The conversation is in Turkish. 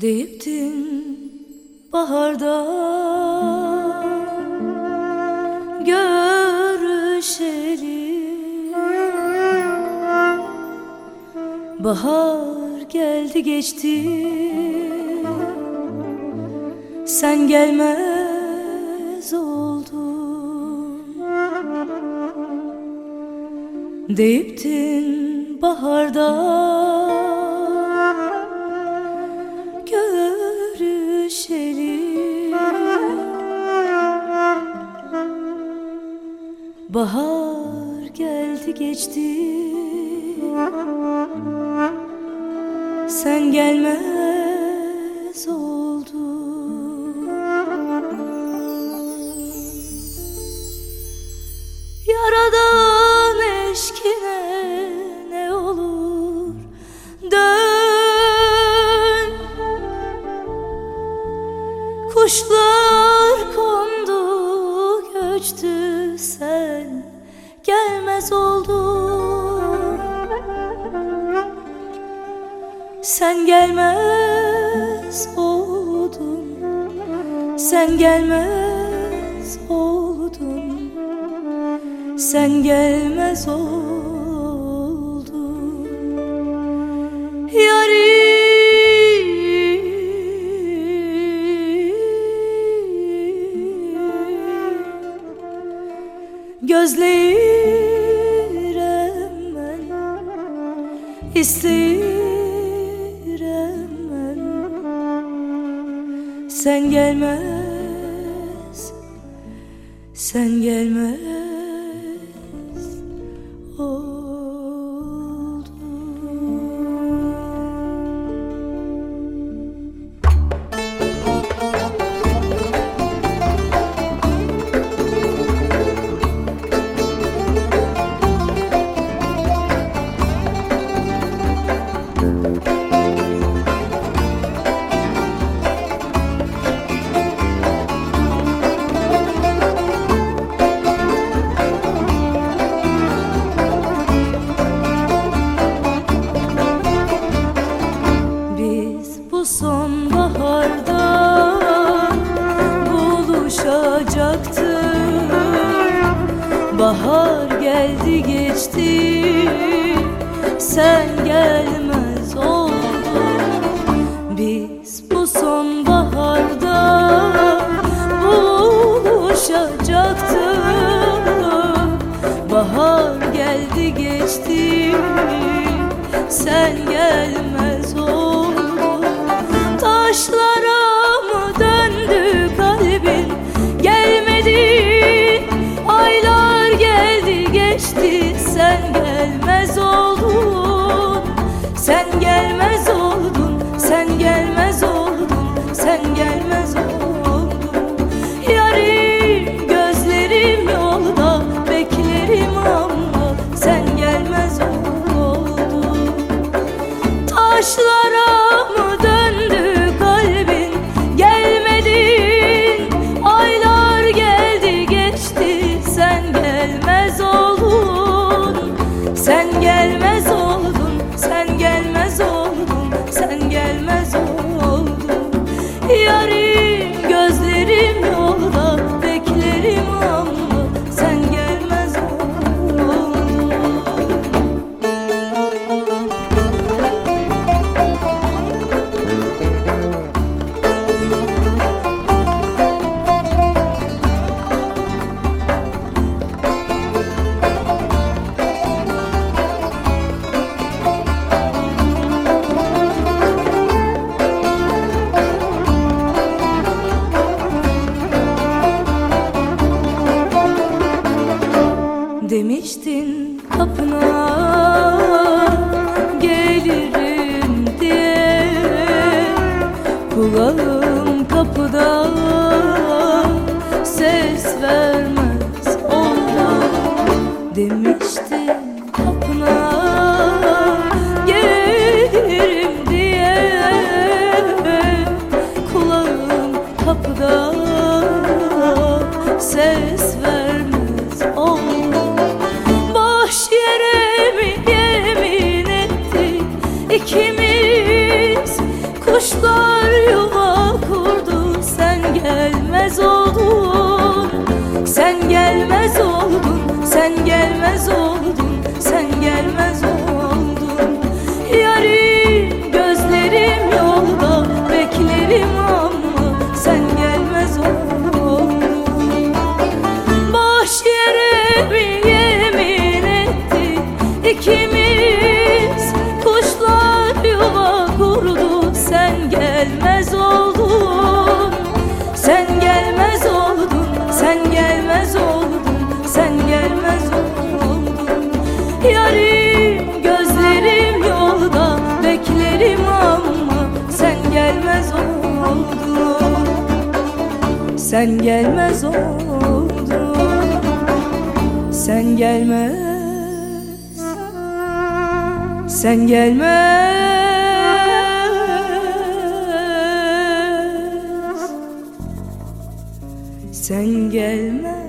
Deyiptin baharda görüşelim Bahar geldi geçti. Sen gelmez oldun. Deyiptin baharda Bahar geldi geçti. Sen gelmez oldun. Yaradan eşkine ne olur dön. Kuşlar Sen gelmez oldun. Sen gelmez oldun. Sen gelmez oldun. Yarim Gözlerim ben. İsteyirem Sen gelmez. Sen gelmez Bahar geldi geçti. Sen gelmez oldun. Biz bu sonbaharda buluşacaktık. Bahar geldi geçti. Sen gelmez sen gelmez oldun. Sen gelmez oldun sen gelmez Demiştin kapına gelirim diye. Kulağım kapıda ikimiz. Kuşlar yuva kurdu sen gelmez oldun. Sen gelmez oldun, sen gelmez oldun Sen gelmez oldun. Yarim gözlerim yolda beklerim ama Sen gelmez oldun. Boş yere bir yemin ettik ikimiz Sen gelmez oldun. Sen gelmez. Sen gelmez. Sen gelmez